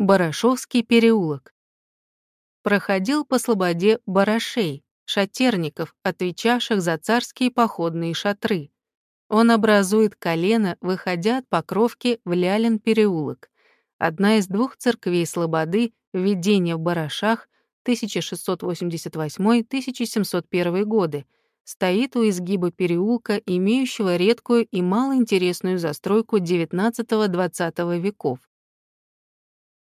Барашовский переулок. Проходил по слободе барашей, шатерников, отвечавших за царские походные шатры. Он образует колено, выходя от Покровки в Лялин переулок. Одна из двух церквей Слободы, введение в Барашах, 1688-1701 годы, стоит у изгиба переулка, имеющего редкую и малоинтересную застройку XIX-XX веков.